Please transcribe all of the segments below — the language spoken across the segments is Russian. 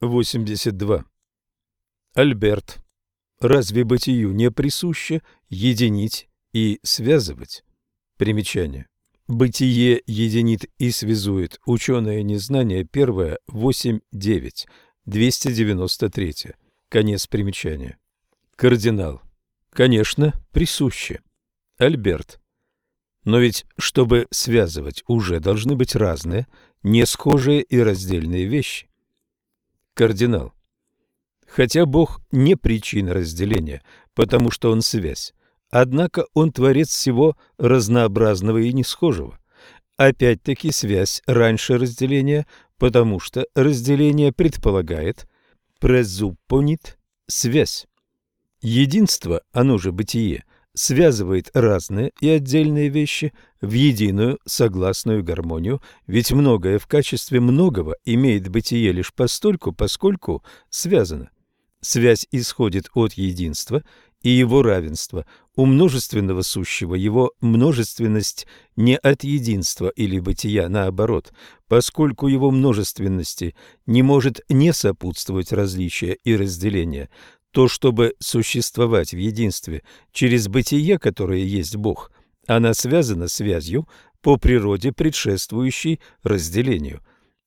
82. Альберт. Разве бытию не присуще единить и связывать? Примечание. Бытие единит и связует. Ученое незнание. Первое. 8.9. 293. Конец примечания. Кардинал. Конечно, присуще. Альберт. Но ведь, чтобы связывать, уже должны быть разные, не схожие и раздельные вещи. Кардинал. Хотя Бог не причина разделения, потому что Он связь, однако Он творец всего разнообразного и несхожего. Опять-таки связь раньше разделения, потому что разделение предполагает, презуппонит, связь. Единство, оно же бытие, связывает разные и отдельные вещи в единую согласную гармонию, ведь многое в качестве многого имеет бытие лишь постольку, поскольку связано. Связь исходит от единства и его равенства. У множественного сущего его множественность не от единства или бытия, наоборот, поскольку его множественности не может не сопутствовать различия и разделения, то, чтобы существовать в единстве через бытие, которое есть Бог, она связана связью по природе, предшествующей разделению.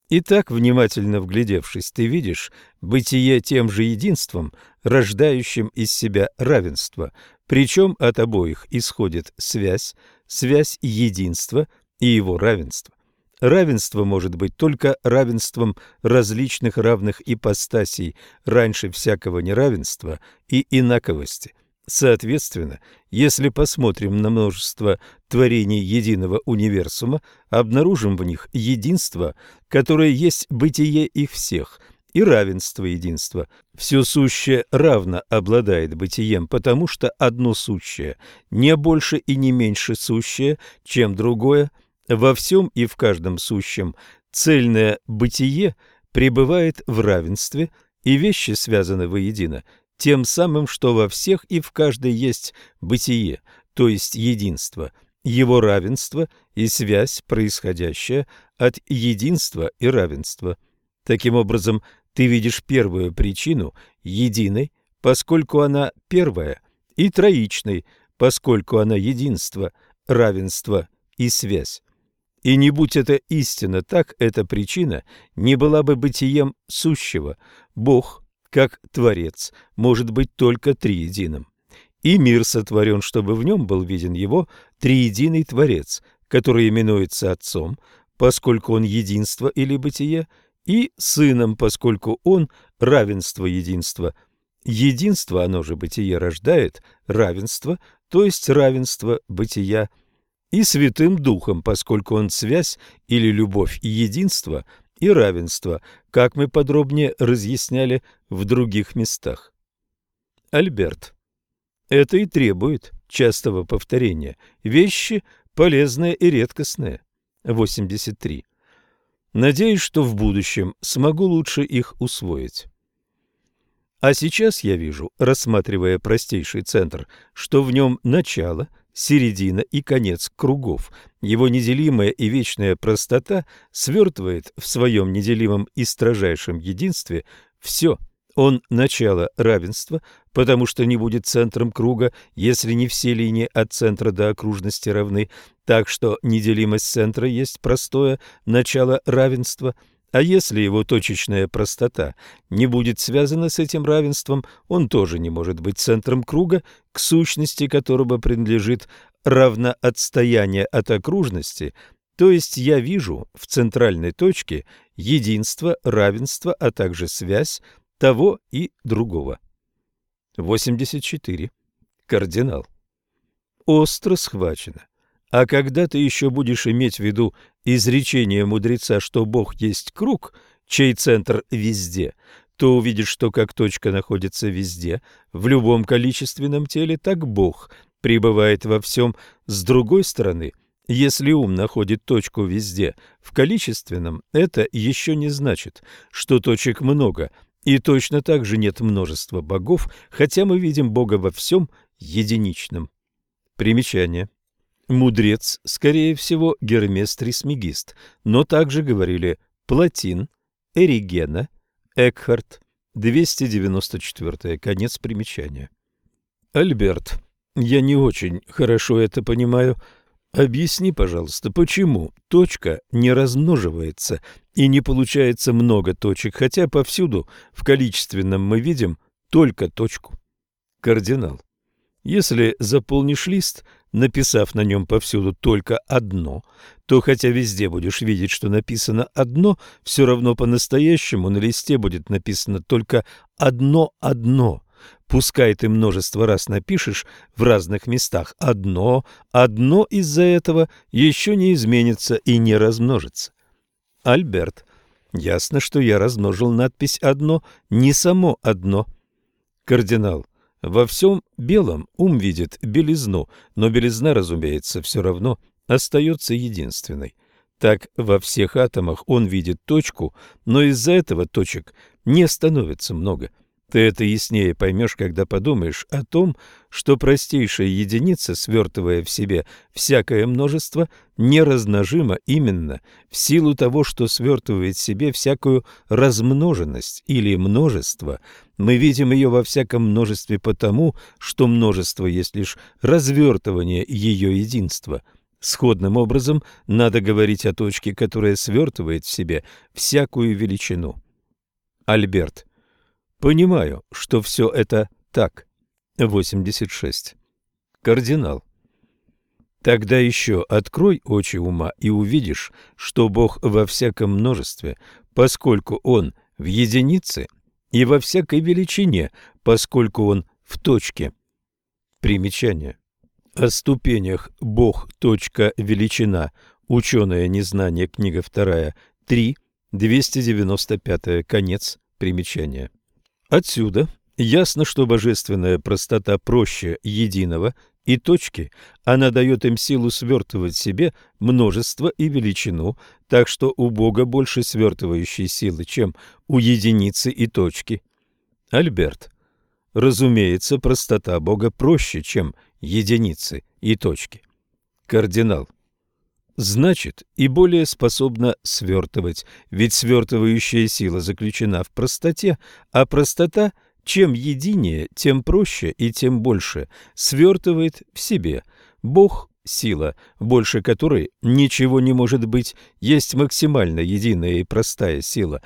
Итак, внимательно вглядевшись, ты видишь бытие тем же единством, рождающим из себя равенство, причем от обоих исходит связь, связь единства и его равенства. Равенство может быть только равенством различных равных ипостасей раньше всякого неравенства и инаковости. Соответственно, если посмотрим на множество творений единого универсума, обнаружим в них единство, которое есть бытие их всех, и равенство единства. Все сущее равно обладает бытием, потому что одно сущее не больше и не меньше сущее, чем другое, во всем и в каждом сущем цельное бытие пребывает в равенстве, и вещи связаны воедино, тем самым, что во всех и в каждой есть бытие, то есть единство, его равенство и связь, происходящая от единства и равенства. Таким образом, ты видишь первую причину единой, поскольку она первая, и троичной, поскольку она единство, равенство и связь. И не будь это истина так, эта причина не была бы бытием сущего. Бог, как Творец, может быть только триединым. И мир сотворен, чтобы в нем был виден его триединый Творец, который именуется Отцом, поскольку он единство или бытие, и Сыном, поскольку он равенство единства. Единство, оно же бытие, рождает равенство, то есть равенство бытия и Святым Духом, поскольку он связь или любовь и единство и равенство, как мы подробнее разъясняли в других местах. Альберт. Это и требует частого повторения. Вещи полезные и редкостные. 83. Надеюсь, что в будущем смогу лучше их усвоить. А сейчас я вижу, рассматривая простейший центр, что в нем начало – середина и конец кругов. Его неделимая и вечная простота свертывает в своем неделимом и строжайшем единстве все. Он – начало равенства, потому что не будет центром круга, если не все линии от центра до окружности равны, так что неделимость центра есть простое начало равенства – а если его точечная простота не будет связана с этим равенством, он тоже не может быть центром круга, к сущности которого принадлежит равноотстояние от окружности, то есть я вижу в центральной точке единство, равенство, а также связь того и другого. 84. Кардинал. Остро схвачено. А когда ты еще будешь иметь в виду изречение мудреца, что Бог есть круг, чей центр везде, то увидишь, что как точка находится везде, в любом количественном теле, так Бог пребывает во всем. С другой стороны, если ум находит точку везде, в количественном, это еще не значит, что точек много, и точно так же нет множества богов, хотя мы видим Бога во всем единичном. Примечание. Мудрец, скорее всего, Гермес Трисмегист, но также говорили Платин, Эригена, Экхарт, 294. Конец примечания. Альберт, я не очень хорошо это понимаю. Объясни, пожалуйста, почему точка не размноживается и не получается много точек, хотя повсюду в количественном мы видим только точку. Кардинал. Если заполнишь лист, написав на нем повсюду только одно, то хотя везде будешь видеть, что написано одно, все равно по-настоящему на листе будет написано только одно-одно. Пускай ты множество раз напишешь в разных местах одно, одно из-за этого еще не изменится и не размножится. Альберт. Ясно, что я размножил надпись «одно», не само «одно». Кардинал. Во всем белом ум видит белизну, но белизна, разумеется, все равно остается единственной. Так во всех атомах он видит точку, но из-за этого точек не становится много. Ты это яснее поймешь, когда подумаешь о том, что простейшая единица, свертывая в себе всякое множество, неразмножима именно в силу того, что свертывает в себе всякую размноженность или множество. Мы видим ее во всяком множестве потому, что множество есть лишь развертывание ее единства. Сходным образом надо говорить о точке, которая свертывает в себе всякую величину. Альберт Понимаю, что все это так. 86. Кардинал. Тогда еще открой очи ума и увидишь, что Бог во всяком множестве, поскольку Он в единице, и во всякой величине, поскольку Он в точке. Примечание. О ступенях Бог, точка, величина. Ученое незнание. Книга 2. 3. 295. Конец примечания. Отсюда ясно, что божественная простота проще единого и точки, она дает им силу свертывать себе множество и величину, так что у Бога больше свертывающей силы, чем у единицы и точки. Альберт. Разумеется, простота Бога проще, чем единицы и точки. Кардинал. Значит, и более способна свертывать, ведь свертывающая сила заключена в простоте, а простота – чем единее, тем проще и тем больше свертывает в себе. Бог – сила, больше которой ничего не может быть, есть максимально единая и простая сила,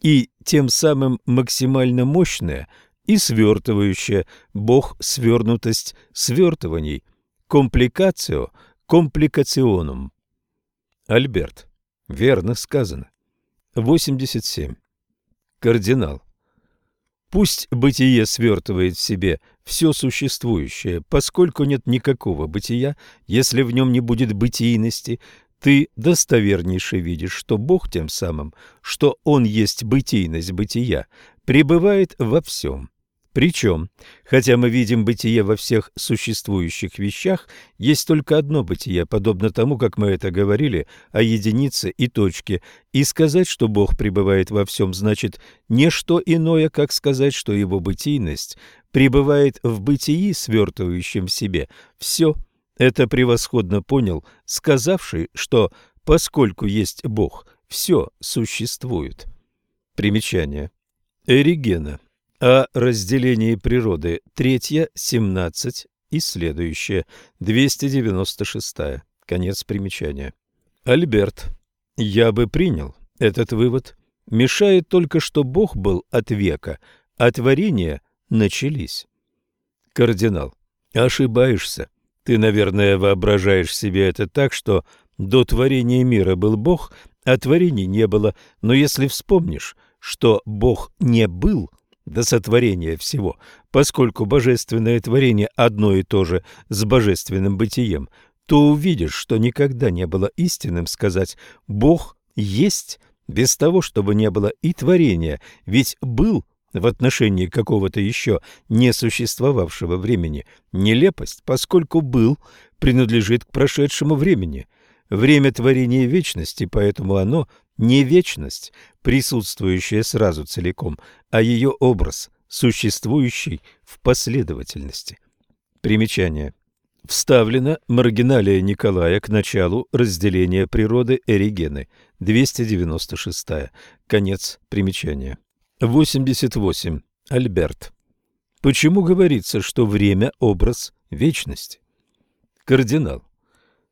и тем самым максимально мощная и свертывающая, Бог – свернутость свертываний, компликацио – компликационум. Альберт. Верно сказано. 87. Кардинал. Пусть бытие свертывает в себе все существующее, поскольку нет никакого бытия, если в нем не будет бытийности, ты достовернейше видишь, что Бог тем самым, что Он есть бытийность бытия, пребывает во всем. Причем, хотя мы видим бытие во всех существующих вещах, есть только одно бытие, подобно тому, как мы это говорили о единице и точке, и сказать, что Бог пребывает во всем, значит не что иное, как сказать, что его бытийность пребывает в бытии, свертывающем в себе все. Это превосходно понял, сказавший, что поскольку есть Бог, все существует. Примечание. Эригена о разделении природы. Третья, 17 и следующая. 296. Конец примечания. Альберт. Я бы принял этот вывод. Мешает только, что Бог был от века, а творения начались. Кардинал. Ошибаешься. Ты, наверное, воображаешь себе это так, что до творения мира был Бог, а творений не было. Но если вспомнишь, что Бог не был – до сотворения всего, поскольку божественное творение одно и то же с божественным бытием, то увидишь, что никогда не было истинным сказать «Бог есть» без того, чтобы не было и творения, ведь был в отношении какого-то еще не существовавшего времени нелепость, поскольку был принадлежит к прошедшему времени. Время творения вечности, поэтому оно не вечность, присутствующая сразу целиком, а ее образ, существующий в последовательности. Примечание. Вставлена маргиналия Николая к началу разделения природы Эригены, 296. Конец примечания. 88. Альберт. Почему говорится, что время – образ вечности? Кардинал.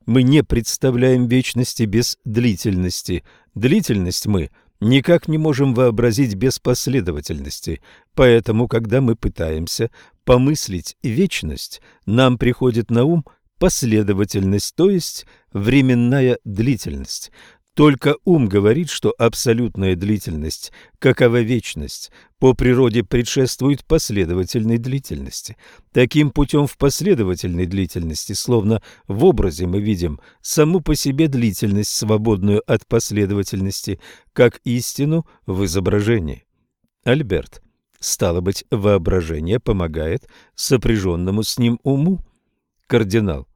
Мы не представляем вечности без длительности. Длительность мы никак не можем вообразить без последовательности. Поэтому, когда мы пытаемся помыслить вечность, нам приходит на ум последовательность, то есть временная длительность. Только ум говорит, что абсолютная длительность, какова вечность, по природе предшествует последовательной длительности. Таким путем в последовательной длительности, словно в образе мы видим саму по себе длительность, свободную от последовательности, как истину в изображении. Альберт. Стало быть, воображение помогает сопряженному с ним уму. Кардинал.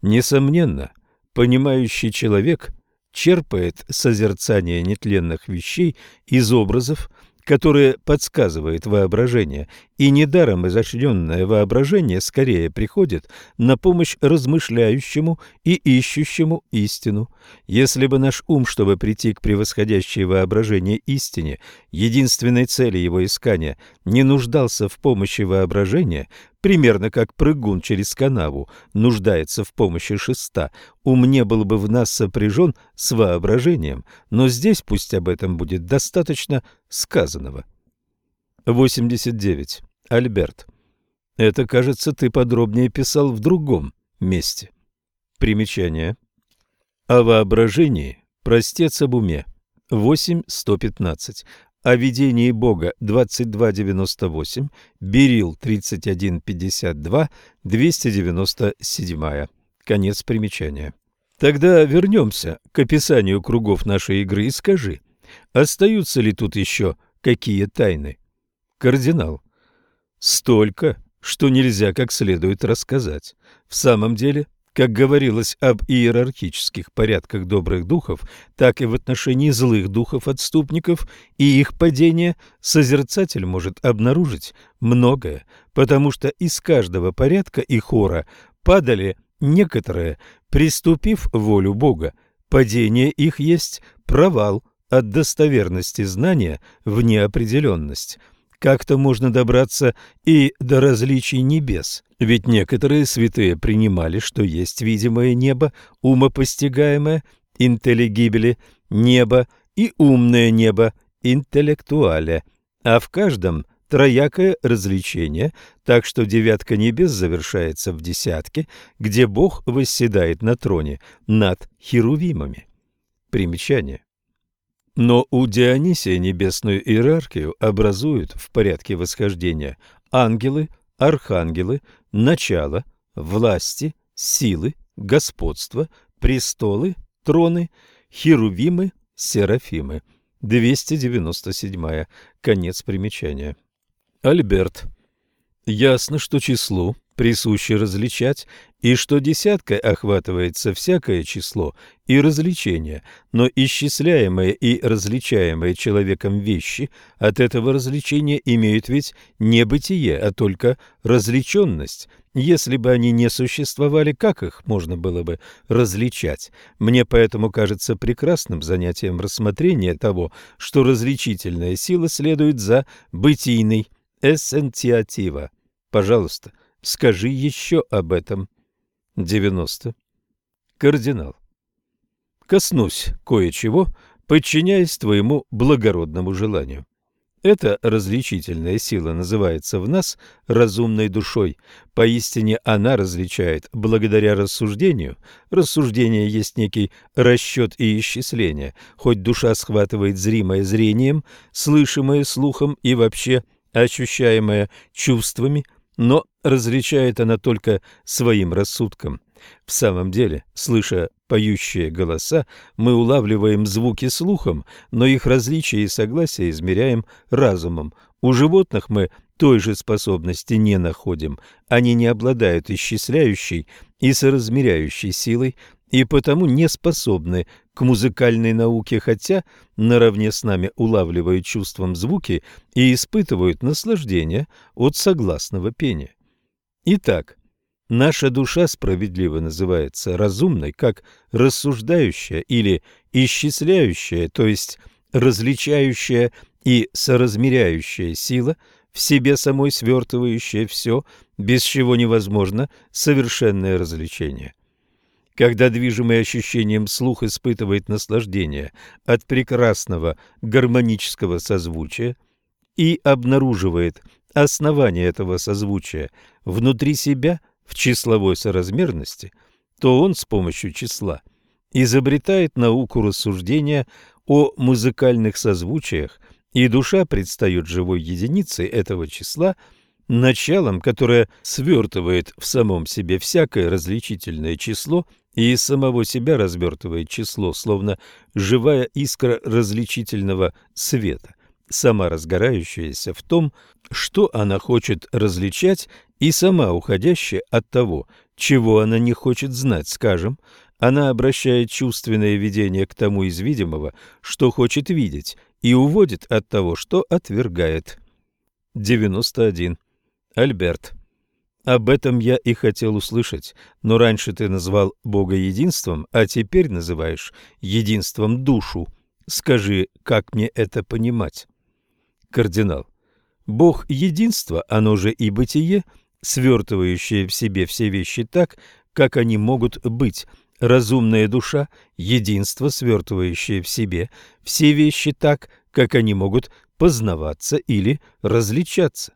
Несомненно, понимающий человек – черпает созерцание нетленных вещей из образов, которые подсказывает воображение, и недаром изощренное воображение скорее приходит на помощь размышляющему и ищущему истину. Если бы наш ум, чтобы прийти к превосходящей воображение истине, единственной цели его искания, не нуждался в помощи воображения, примерно как прыгун через канаву нуждается в помощи шеста, ум не был бы в нас сопряжен с воображением, но здесь пусть об этом будет достаточно сказанного. 89. Альберт. Это, кажется, ты подробнее писал в другом месте. Примечание. О воображении простец об уме. 8.115 о видении Бога 2298, Берил 3152, 297. Конец примечания. Тогда вернемся к описанию кругов нашей игры и скажи, остаются ли тут еще какие тайны? Кардинал. Столько, что нельзя как следует рассказать. В самом деле, как говорилось об иерархических порядках добрых духов, так и в отношении злых духов-отступников и их падения созерцатель может обнаружить многое, потому что из каждого порядка и хора падали некоторые, приступив волю Бога. Падение их есть провал от достоверности знания в неопределенность – как-то можно добраться и до различий небес. Ведь некоторые святые принимали, что есть видимое небо, умопостигаемое, интеллигибели, небо и умное небо, интеллектуале, а в каждом троякое развлечение, так что девятка небес завершается в десятке, где Бог восседает на троне над херувимами. Примечание. Но у Дионисия небесную иерархию образуют в порядке восхождения ангелы, архангелы, начало, власти, силы, господство, престолы, троны, херувимы, серафимы. 297. Конец примечания. Альберт. Ясно, что числу присуще различать, и что десяткой охватывается всякое число и развлечение, но исчисляемые и различаемые человеком вещи от этого развлечения имеют ведь не бытие, а только развлеченность. Если бы они не существовали, как их можно было бы различать? Мне поэтому кажется прекрасным занятием рассмотрение того, что различительная сила следует за бытийной эссенциатива. Пожалуйста, Скажи еще об этом. 90. Кардинал. Коснусь кое-чего, подчиняясь твоему благородному желанию. Эта различительная сила называется в нас разумной душой. Поистине она различает благодаря рассуждению. Рассуждение есть некий расчет и исчисление. Хоть душа схватывает зримое зрением, слышимое слухом и вообще ощущаемое чувствами – но различает она только своим рассудком. В самом деле, слыша поющие голоса, мы улавливаем звуки слухом, но их различия и согласия измеряем разумом. У животных мы той же способности не находим. Они не обладают исчисляющей и соразмеряющей силой, и потому не способны к музыкальной науке, хотя наравне с нами улавливают чувством звуки и испытывают наслаждение от согласного пения. Итак, наша душа справедливо называется разумной, как рассуждающая или исчисляющая, то есть различающая и соразмеряющая сила, в себе самой свертывающая все, без чего невозможно совершенное развлечение. Когда движимый ощущением слух испытывает наслаждение от прекрасного гармонического созвучия и обнаруживает основание этого созвучия внутри себя в числовой соразмерности, то он с помощью числа изобретает науку рассуждения о музыкальных созвучиях, и душа предстает живой единицей этого числа – началом, которое свертывает в самом себе всякое различительное число и самого себя развертывает число, словно живая искра различительного света, сама разгорающаяся в том, что она хочет различать, и сама уходящая от того, чего она не хочет знать, скажем, она обращает чувственное видение к тому из видимого, что хочет видеть, и уводит от того, что отвергает. 91. Альберт. Об этом я и хотел услышать, но раньше ты назвал Бога единством, а теперь называешь единством душу. Скажи, как мне это понимать? Кардинал. Бог единства, оно же и бытие, свертывающее в себе все вещи так, как они могут быть. Разумная душа – единство, свертывающее в себе все вещи так, как они могут познаваться или различаться.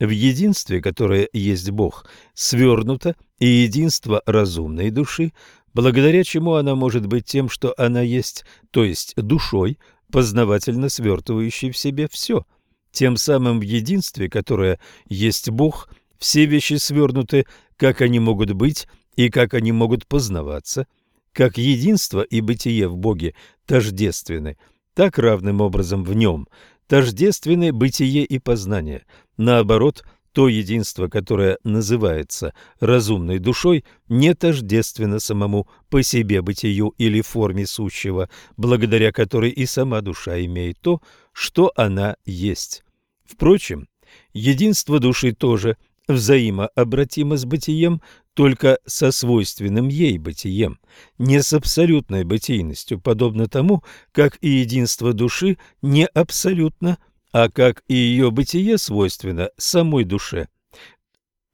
В единстве, которое есть Бог, свернуто и единство разумной души, благодаря чему она может быть тем, что она есть, то есть душой, познавательно свертывающей в себе все. Тем самым в единстве, которое есть Бог, все вещи свернуты, как они могут быть и как они могут познаваться, как единство и бытие в Боге тождественны, так равным образом в нем тождественны бытие и познание – Наоборот, то единство, которое называется разумной душой, не тождественно самому по себе бытию или форме сущего, благодаря которой и сама душа имеет то, что она есть. Впрочем, единство души тоже взаимообратимо с бытием, только со свойственным ей бытием, не с абсолютной бытийностью, подобно тому, как и единство души не абсолютно а как и ее бытие свойственно самой душе.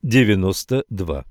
92.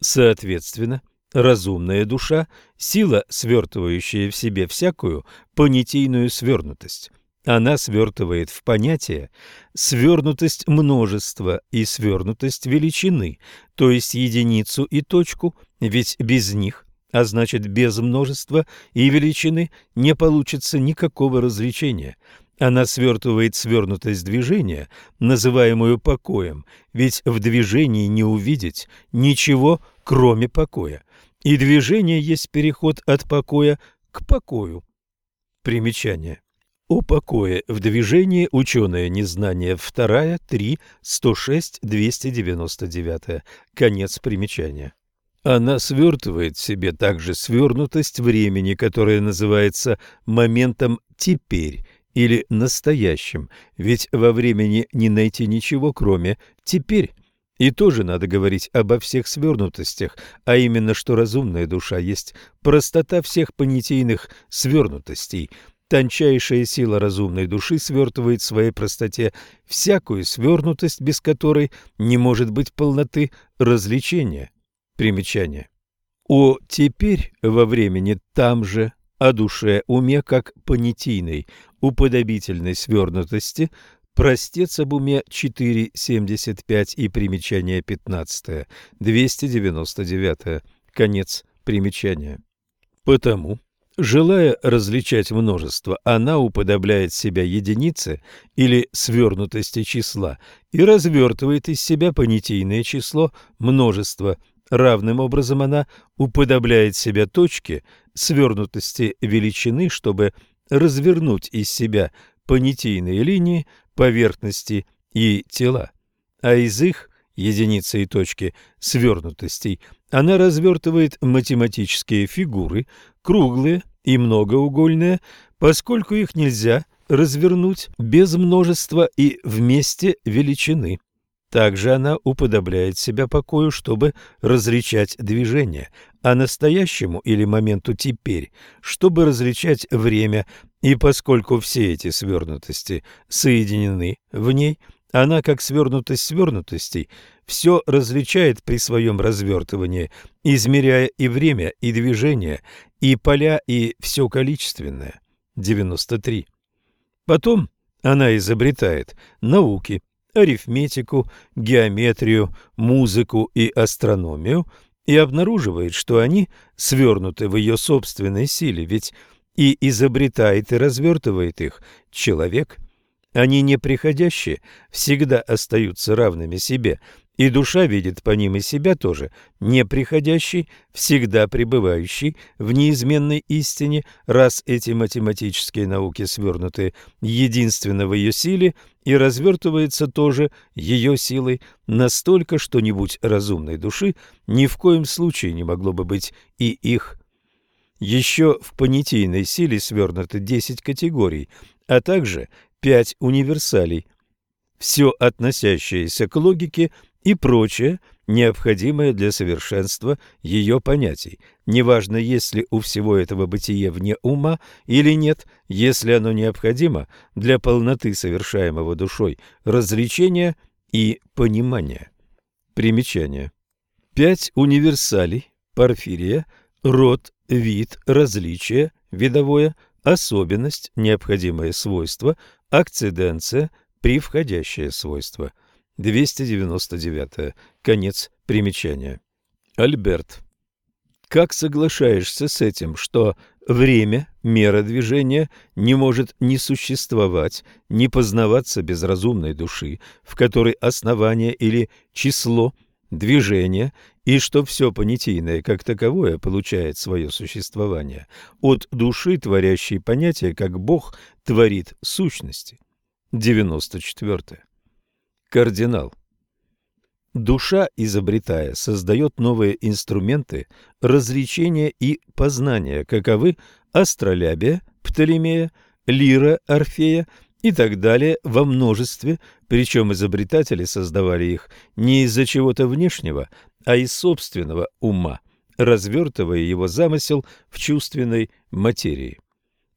Соответственно, разумная душа – сила, свертывающая в себе всякую понятийную свернутость. Она свертывает в понятие свернутость множества и свернутость величины, то есть единицу и точку, ведь без них, а значит без множества и величины, не получится никакого развлечения – она свертывает свернутость движения, называемую покоем, ведь в движении не увидеть ничего, кроме покоя. И движение есть переход от покоя к покою. Примечание. О покое в движении ученое незнание 2, 3, 106, 299. Конец примечания. Она свертывает в себе также свернутость времени, которая называется моментом «теперь», или настоящим, ведь во времени не найти ничего, кроме «теперь». И тоже надо говорить обо всех свернутостях, а именно, что разумная душа есть простота всех понятийных свернутостей. Тончайшая сила разумной души свертывает в своей простоте всякую свернутость, без которой не может быть полноты развлечения. Примечание. О «теперь» во времени там же о душе, уме как понятийной, уподобительной свернутости, простец об уме 4.75 и примечание 15, 299, конец примечания. Потому, желая различать множество, она уподобляет себя единице или свернутости числа и развертывает из себя понятийное число множества. Равным образом она уподобляет себя точке свернутости величины, чтобы развернуть из себя понятийные линии, поверхности и тела, а из их единицы и точки свернутостей она развертывает математические фигуры, круглые и многоугольные, поскольку их нельзя развернуть без множества и вместе величины. Также она уподобляет себя покою, чтобы различать движение, а настоящему или моменту теперь, чтобы различать время, и поскольку все эти свернутости соединены в ней, она, как свернутость свернутостей, все различает при своем развертывании, измеряя и время, и движение, и поля, и все количественное. 93. Потом она изобретает науки, арифметику, геометрию, музыку и астрономию и обнаруживает, что они свернуты в ее собственной силе, ведь и изобретает и развертывает их человек. Они неприходящие, всегда остаются равными себе, и душа видит по ним и себя тоже, неприходящий, всегда пребывающий в неизменной истине, раз эти математические науки свернуты единственно в ее силе и развертывается тоже ее силой настолько, что нибудь разумной души ни в коем случае не могло бы быть и их. Еще в понятийной силе свернуты десять категорий, а также пять универсалей. Все относящееся к логике и прочее, необходимое для совершенства ее понятий. Неважно, есть ли у всего этого бытие вне ума или нет, если оно необходимо для полноты совершаемого душой развлечения и понимания. Примечание. Пять универсалей – Порфирия, род, вид, различие, видовое, особенность, необходимое свойство, акциденция, привходящее свойство – 299. Конец примечания. Альберт. Как соглашаешься с этим, что время, мера движения, не может ни существовать, ни познаваться без разумной души, в которой основание или число движения, и что все понятийное как таковое получает свое существование от души, творящей понятие, как Бог творит сущности? 94. Кардинал. Душа, изобретая, создает новые инструменты развлечения и познания, каковы астролябия, Птолемея, лира Орфея и так далее во множестве, причем изобретатели создавали их не из-за чего-то внешнего, а из собственного ума, развертывая его замысел в чувственной материи.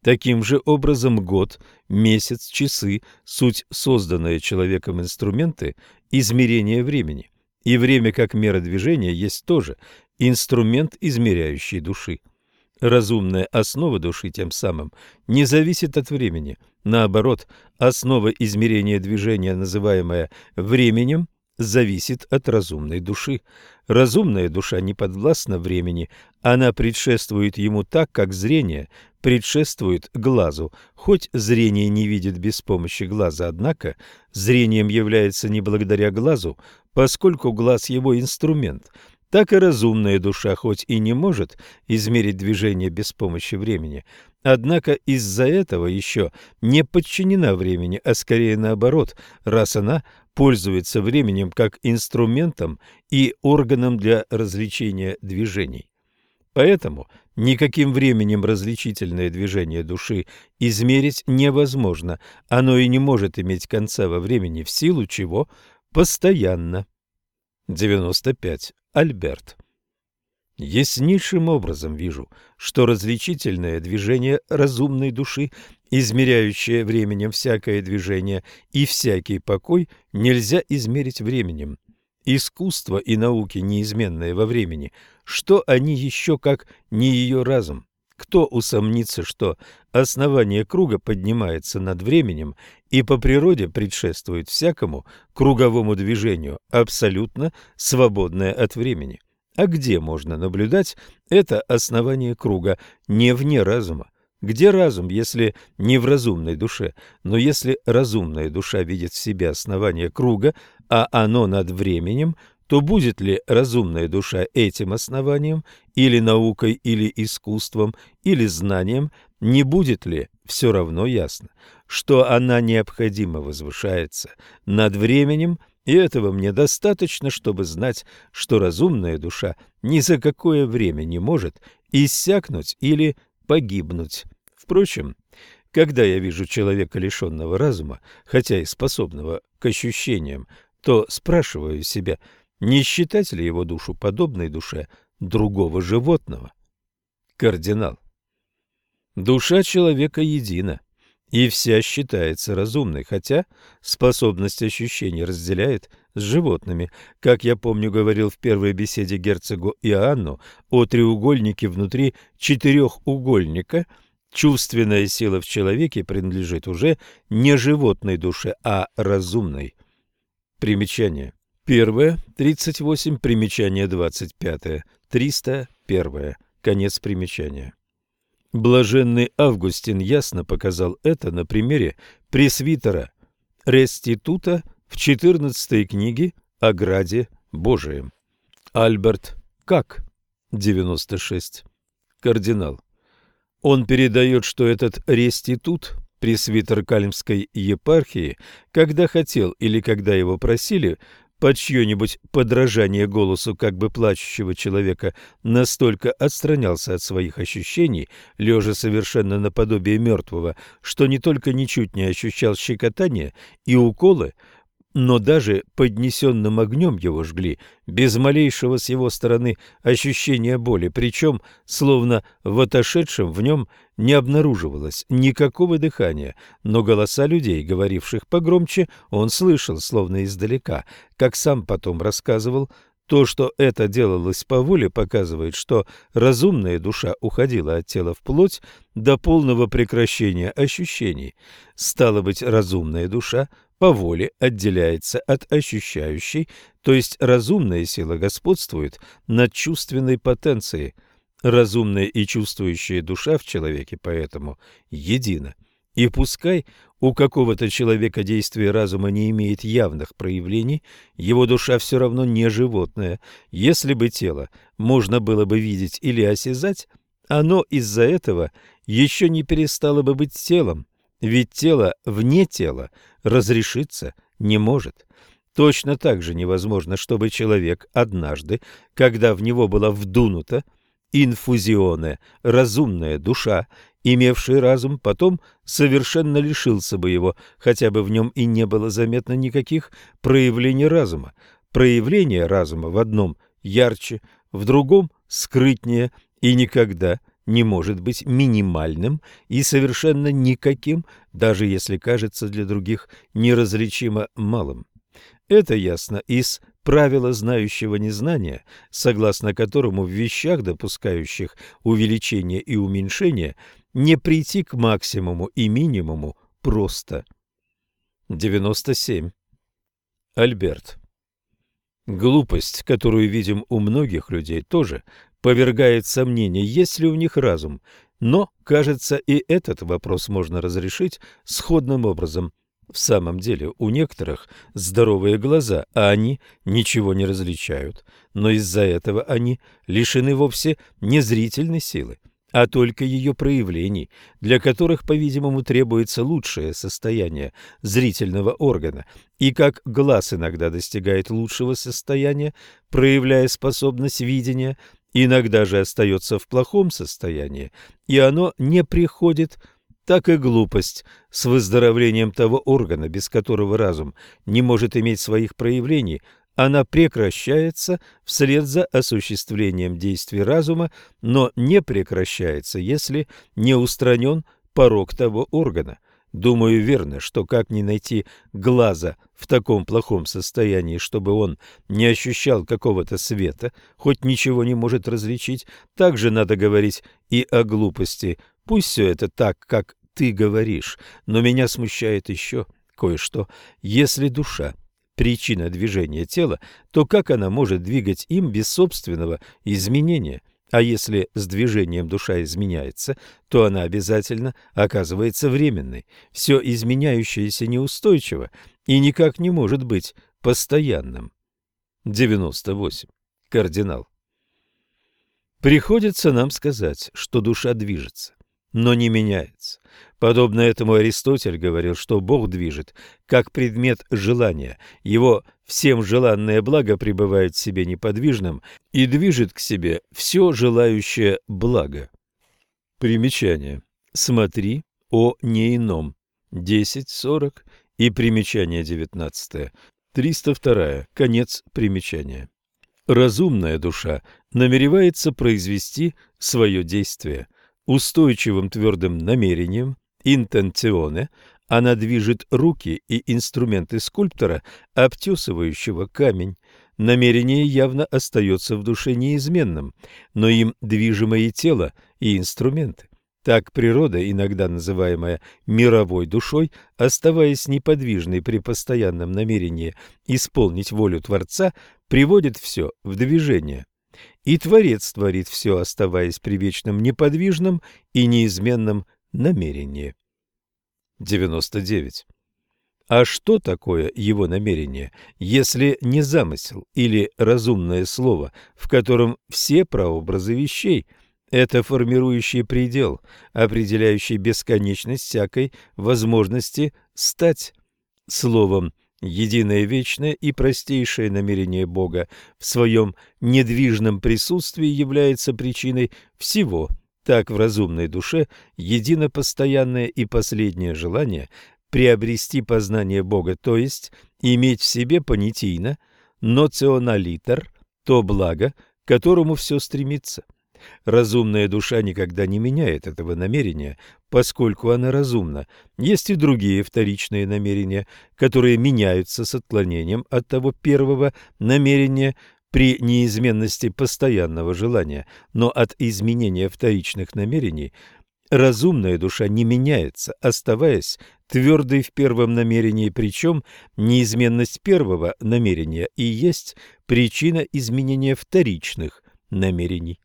Таким же образом год, месяц, часы – суть созданные человеком инструменты измерения времени. И время как мера движения есть тоже инструмент, измеряющий души. Разумная основа души тем самым не зависит от времени. Наоборот, основа измерения движения, называемая временем, зависит от разумной души. Разумная душа не подвластна времени, она предшествует ему так, как зрение предшествует глазу. Хоть зрение не видит без помощи глаза, однако зрением является не благодаря глазу, поскольку глаз его инструмент. Так и разумная душа хоть и не может измерить движение без помощи времени, однако из-за этого еще не подчинена времени, а скорее наоборот, раз она пользуется временем как инструментом и органом для развлечения движений. Поэтому никаким временем различительное движение души измерить невозможно, оно и не может иметь конца во времени, в силу чего постоянно. 95. Альберт. Яснейшим образом вижу, что различительное движение разумной души измеряющее временем всякое движение и всякий покой, нельзя измерить временем. Искусство и науки неизменные во времени, что они еще как не ее разум? Кто усомнится, что основание круга поднимается над временем и по природе предшествует всякому круговому движению, абсолютно свободное от времени? А где можно наблюдать это основание круга не вне разума? Где разум, если не в разумной душе? Но если разумная душа видит в себе основание круга, а оно над временем, то будет ли разумная душа этим основанием, или наукой, или искусством, или знанием, не будет ли все равно ясно, что она необходимо возвышается над временем, и этого мне достаточно, чтобы знать, что разумная душа ни за какое время не может иссякнуть или погибнуть. Впрочем, когда я вижу человека, лишенного разума, хотя и способного к ощущениям, то спрашиваю себя, Не считать ли его душу подобной душе другого животного? Кардинал. Душа человека едина и вся считается разумной, хотя способность ощущений разделяет с животными. Как я помню, говорил в первой беседе герцогу Иоанну о треугольнике внутри четырехугольника, чувственная сила в человеке принадлежит уже не животной душе, а разумной. Примечание. Первое, 38, примечание 25, 301, конец примечания. Блаженный Августин ясно показал это на примере пресвитера Реститута в 14 книге о Граде Божием. Альберт Как, 96. Кардинал. Он передает, что этот реститут, пресвитер Кальмской епархии, когда хотел или когда его просили под чье-нибудь подражание голосу как бы плачущего человека настолько отстранялся от своих ощущений, лежа совершенно наподобие мертвого, что не только ничуть не ощущал щекотания и уколы, но даже поднесенным огнем его жгли, без малейшего с его стороны ощущения боли, причем, словно в отошедшем в нем не обнаруживалось никакого дыхания, но голоса людей, говоривших погромче, он слышал, словно издалека, как сам потом рассказывал, то, что это делалось по воле, показывает, что разумная душа уходила от тела в плоть до полного прекращения ощущений. Стало быть, разумная душа по воле отделяется от ощущающей, то есть разумная сила господствует над чувственной потенцией. Разумная и чувствующая душа в человеке поэтому едина. И пускай у какого-то человека действие разума не имеет явных проявлений, его душа все равно не животное. Если бы тело можно было бы видеть или осязать, оно из-за этого еще не перестало бы быть телом. Ведь тело вне тела разрешиться не может. Точно так же невозможно, чтобы человек однажды, когда в него была вдунута инфузионная разумная душа, имевший разум, потом совершенно лишился бы его, хотя бы в нем и не было заметно никаких проявлений разума. Проявление разума в одном ярче, в другом скрытнее и никогда не может быть минимальным и совершенно никаким, даже если кажется для других неразличимо малым. Это ясно из правила знающего незнания, согласно которому в вещах, допускающих увеличение и уменьшение, не прийти к максимуму и минимуму просто. 97. Альберт. Глупость, которую видим у многих людей, тоже повергает сомнение, есть ли у них разум. Но, кажется, и этот вопрос можно разрешить сходным образом. В самом деле, у некоторых здоровые глаза, а они ничего не различают, но из-за этого они лишены вовсе не зрительной силы, а только ее проявлений, для которых, по-видимому, требуется лучшее состояние зрительного органа. И как глаз иногда достигает лучшего состояния, проявляя способность видения, иногда же остается в плохом состоянии, и оно не приходит, так и глупость с выздоровлением того органа, без которого разум не может иметь своих проявлений, она прекращается вслед за осуществлением действий разума, но не прекращается, если не устранен порог того органа. Думаю, верно, что как не найти глаза в таком плохом состоянии, чтобы он не ощущал какого-то света, хоть ничего не может различить, так же надо говорить и о глупости. Пусть все это так, как ты говоришь, но меня смущает еще кое-что. Если душа – причина движения тела, то как она может двигать им без собственного изменения – а если с движением душа изменяется, то она обязательно оказывается временной. Все изменяющееся неустойчиво и никак не может быть постоянным. 98. Кардинал. Приходится нам сказать, что душа движется но не меняется. Подобно этому Аристотель говорил, что Бог движет, как предмет желания. Его всем желанное благо пребывает в себе неподвижным и движет к себе все желающее благо. Примечание. Смотри о не ином. 10.40 и примечание 19. 302. Конец примечания. Разумная душа намеревается произвести свое действие. Устойчивым твердым намерением, интенционе, она движет руки и инструменты скульптора, обтесывающего камень. Намерение явно остается в душе неизменным, но им движимое тело и инструменты. Так природа, иногда называемая мировой душой, оставаясь неподвижной при постоянном намерении исполнить волю Творца, приводит все в движение. И Творец творит все, оставаясь при вечном неподвижном и неизменном намерении. 99. А что такое его намерение, если не замысел или разумное слово, в котором все прообразы вещей – это формирующий предел, определяющий бесконечность всякой возможности стать словом единое вечное и простейшее намерение Бога в своем недвижном присутствии является причиной всего. Так в разумной душе едино постоянное и последнее желание приобрести познание Бога, то есть иметь в себе понятийно, ноционалитер, то благо, к которому все стремится. Разумная душа никогда не меняет этого намерения, поскольку она разумна. Есть и другие вторичные намерения, которые меняются с отклонением от того первого намерения при неизменности постоянного желания, но от изменения вторичных намерений разумная душа не меняется, оставаясь твердой в первом намерении, причем неизменность первого намерения и есть причина изменения вторичных намерений.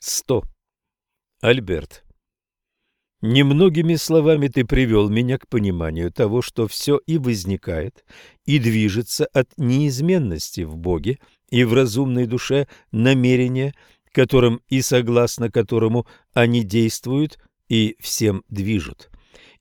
100. Альберт. Немногими словами ты привел меня к пониманию того, что все и возникает, и движется от неизменности в Боге и в разумной душе намерения, которым и согласно которому они действуют и всем движут.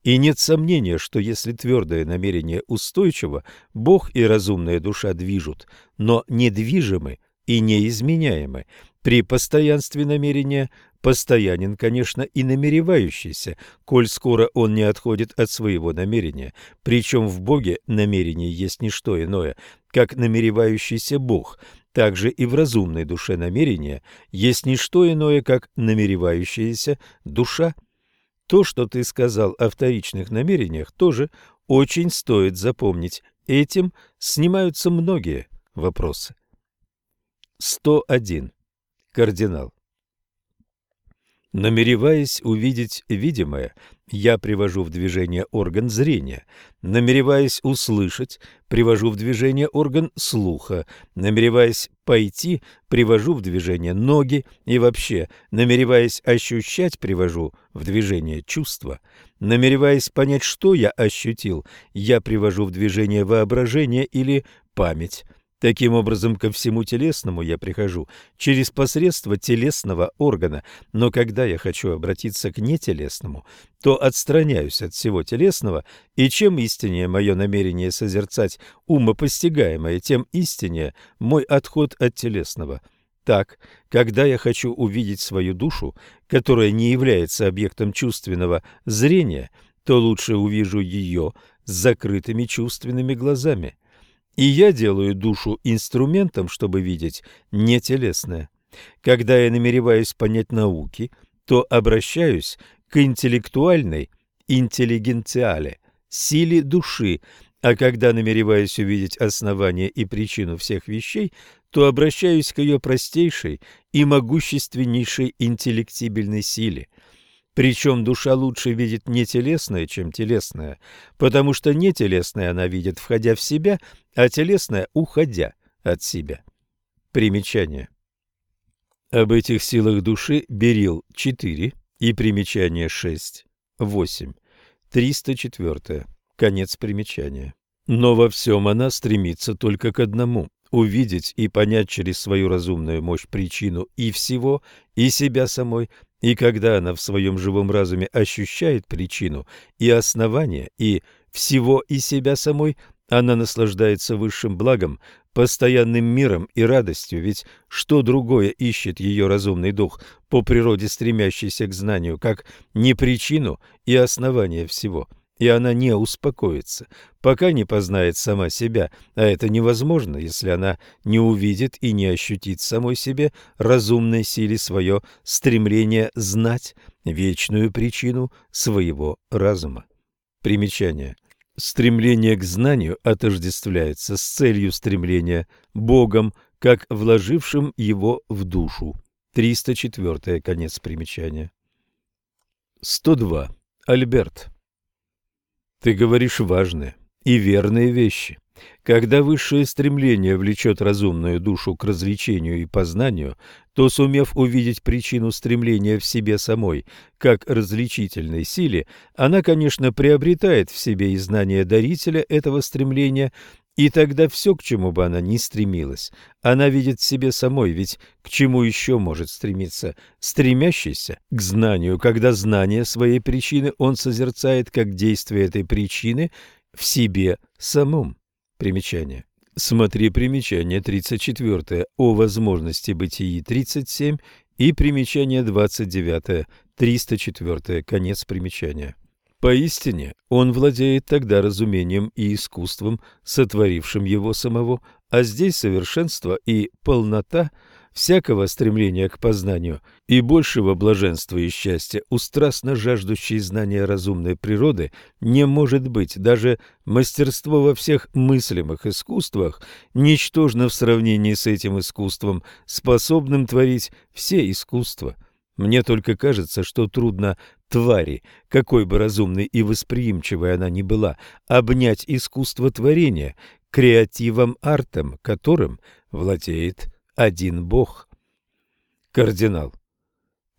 И нет сомнения, что если твердое намерение устойчиво, Бог и разумная душа движут, но недвижимы и неизменяемы, при постоянстве намерения постоянен, конечно, и намеревающийся, коль скоро он не отходит от своего намерения. Причем в Боге намерение есть не что иное, как намеревающийся Бог. Также и в разумной душе намерение есть не что иное, как намеревающаяся душа. То, что ты сказал о вторичных намерениях, тоже очень стоит запомнить. Этим снимаются многие вопросы. 101 кардинал. Намереваясь увидеть видимое, я привожу в движение орган зрения. Намереваясь услышать, привожу в движение орган слуха. Намереваясь пойти, привожу в движение ноги. И вообще, намереваясь ощущать, привожу в движение чувства. Намереваясь понять, что я ощутил, я привожу в движение воображение или память. Таким образом, ко всему телесному я прихожу через посредство телесного органа, но когда я хочу обратиться к нетелесному, то отстраняюсь от всего телесного, и чем истиннее мое намерение созерцать умопостигаемое, тем истиннее мой отход от телесного. Так, когда я хочу увидеть свою душу, которая не является объектом чувственного зрения, то лучше увижу ее с закрытыми чувственными глазами. И я делаю душу инструментом, чтобы видеть нетелесное. Когда я намереваюсь понять науки, то обращаюсь к интеллектуальной интеллигенциале, силе души, а когда намереваюсь увидеть основание и причину всех вещей, то обращаюсь к ее простейшей и могущественнейшей интеллектибельной силе – причем душа лучше видит не телесное, чем телесное, потому что не телесное она видит, входя в себя, а телесное – уходя от себя. Примечание. Об этих силах души Берил 4 и примечание 6, 8, 304. Конец примечания. Но во всем она стремится только к одному – увидеть и понять через свою разумную мощь причину и всего, и себя самой, и когда она в своем живом разуме ощущает причину и основание, и всего и себя самой, она наслаждается высшим благом, постоянным миром и радостью, ведь что другое ищет ее разумный дух, по природе стремящийся к знанию, как не причину и основание всего. И она не успокоится, пока не познает сама себя, а это невозможно, если она не увидит и не ощутит самой себе разумной силе свое стремление знать вечную причину своего разума. Примечание. Стремление к знанию отождествляется с целью стремления Богом, как вложившим его в душу. 304. Конец примечания. 102. Альберт. Ты говоришь важные и верные вещи. Когда высшее стремление влечет разумную душу к развлечению и познанию, то, сумев увидеть причину стремления в себе самой, как различительной силе, она, конечно, приобретает в себе и знание дарителя этого стремления и тогда все, к чему бы она ни стремилась, она видит в себе самой, ведь к чему еще может стремиться стремящийся к знанию, когда знание своей причины он созерцает как действие этой причины в себе самом. Примечание. Смотри примечание 34 о возможности бытии 37 и примечание 29 304 конец примечания. Поистине, он владеет тогда разумением и искусством, сотворившим его самого, а здесь совершенство и полнота всякого стремления к познанию и большего блаженства и счастья у страстно жаждущей знания разумной природы не может быть. Даже мастерство во всех мыслимых искусствах ничтожно в сравнении с этим искусством, способным творить все искусства – мне только кажется, что трудно твари, какой бы разумной и восприимчивой она ни была, обнять искусство творения креативом артом, которым владеет один Бог. Кардинал.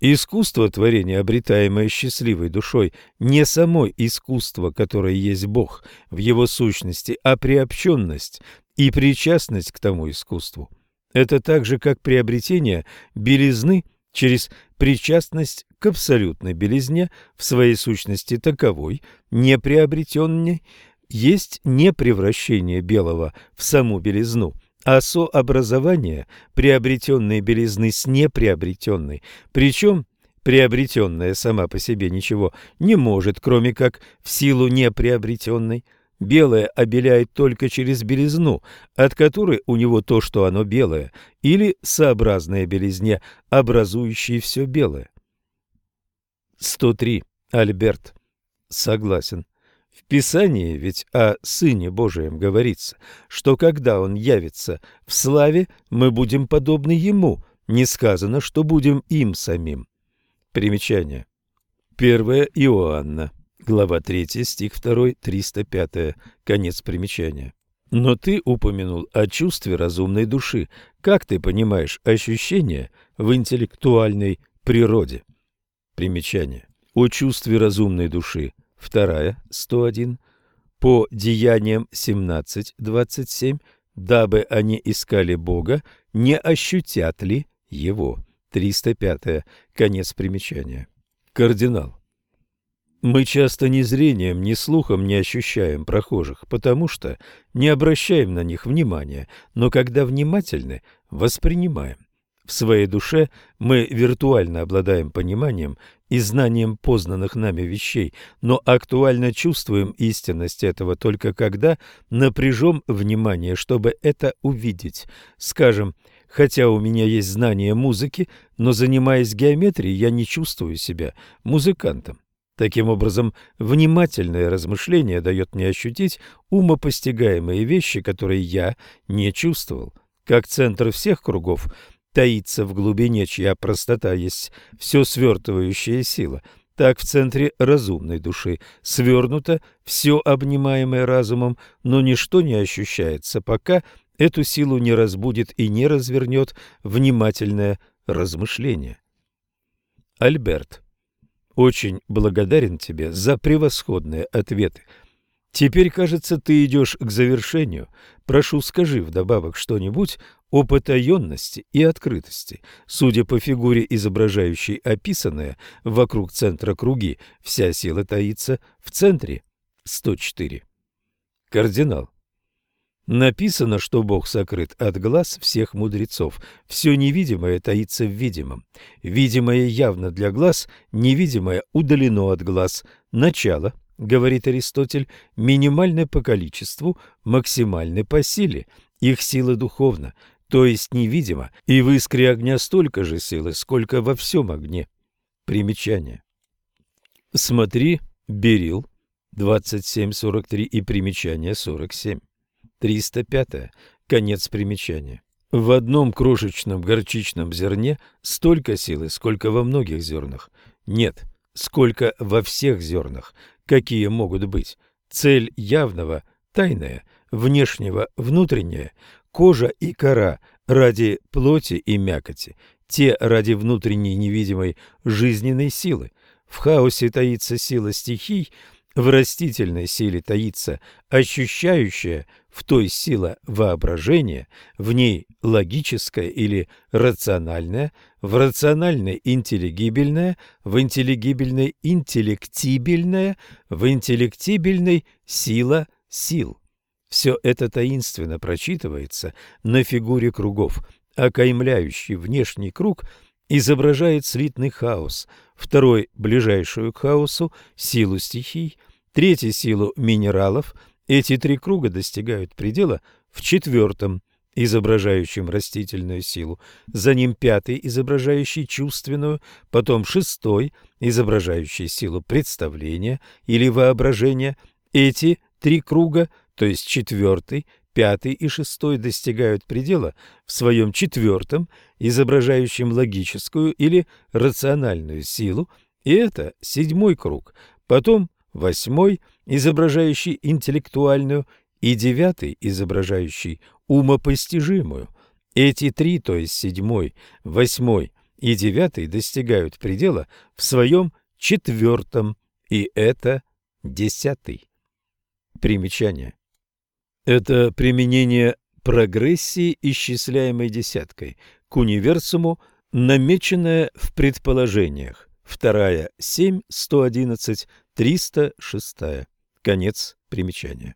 Искусство творения, обретаемое счастливой душой, не само искусство, которое есть Бог в его сущности, а приобщенность и причастность к тому искусству. Это так же, как приобретение белизны – через причастность к абсолютной белизне в своей сущности таковой, неприобретенной, есть не превращение белого в саму белизну, а сообразование приобретенной белизны с неприобретенной, причем приобретенная сама по себе ничего не может, кроме как в силу неприобретенной – Белое обеляет только через белизну, от которой у него то, что оно белое, или сообразное белизне, образующей все белое. 103. Альберт. Согласен. В Писании ведь о Сыне Божием говорится, что когда Он явится в славе, мы будем подобны Ему, не сказано, что будем им самим. Примечание. 1 Иоанна Глава 3, стих 2, 305, конец примечания. Но ты упомянул о чувстве разумной души. Как ты понимаешь ощущения в интеллектуальной природе? Примечание. О чувстве разумной души. Вторая, 101. По деяниям 17.27. Дабы они искали Бога, не ощутят ли Его? 305. Конец примечания. Кардинал. Мы часто ни зрением, ни слухом не ощущаем прохожих, потому что не обращаем на них внимания, но когда внимательны, воспринимаем. В своей душе мы виртуально обладаем пониманием и знанием познанных нами вещей, но актуально чувствуем истинность этого только когда напряжем внимание, чтобы это увидеть. Скажем, хотя у меня есть знание музыки, но занимаясь геометрией, я не чувствую себя музыкантом. Таким образом, внимательное размышление дает мне ощутить умопостигаемые вещи, которые я не чувствовал. Как центр всех кругов таится в глубине, чья простота есть все свертывающая сила, так в центре разумной души свернуто все обнимаемое разумом, но ничто не ощущается, пока эту силу не разбудит и не развернет внимательное размышление. Альберт очень благодарен тебе за превосходные ответы. Теперь, кажется, ты идешь к завершению. Прошу, скажи вдобавок что-нибудь о потаенности и открытости. Судя по фигуре, изображающей описанное вокруг центра круги, вся сила таится в центре. 104. Кардинал. Написано, что Бог сокрыт от глаз всех мудрецов. Все невидимое таится в видимом. Видимое явно для глаз, невидимое удалено от глаз. Начало говорит Аристотель, минимальны по количеству, максимальны по силе. Их сила духовна, то есть невидима, и в искре огня столько же силы, сколько во всем огне. Примечание. Смотри, Берил, 27.43 и примечание 47. 305. Конец примечания. В одном крошечном горчичном зерне столько силы, сколько во многих зернах. Нет, сколько во всех зернах, какие могут быть. Цель явного – тайная, внешнего – внутренняя, кожа и кора ради плоти и мякоти, те ради внутренней невидимой жизненной силы. В хаосе таится сила стихий – в растительной силе таится ощущающая в той сила воображения, в ней логическое или рациональное, в рациональной интеллигибельное, в интеллигибельной интеллектибельное, в интеллектибельной сила сил. Все это таинственно прочитывается на фигуре кругов, окаймляющий внешний круг изображает слитный хаос, второй – ближайшую к хаосу силу стихий, третий – силу минералов. Эти три круга достигают предела в четвертом, изображающем растительную силу, за ним пятый, изображающий чувственную, потом шестой, изображающий силу представления или воображения. Эти три круга, то есть четвертый, пятый и шестой достигают предела в своем четвертом, изображающем логическую или рациональную силу, и это седьмой круг, потом восьмой, изображающий интеллектуальную, и девятый, изображающий умопостижимую. Эти три, то есть седьмой, восьмой и девятый, достигают предела в своем четвертом, и это десятый. Примечание. Это применение прогрессии, исчисляемой десяткой, к универсуму, намеченное в предположениях. Вторая 7, 111, 306. Конец примечания.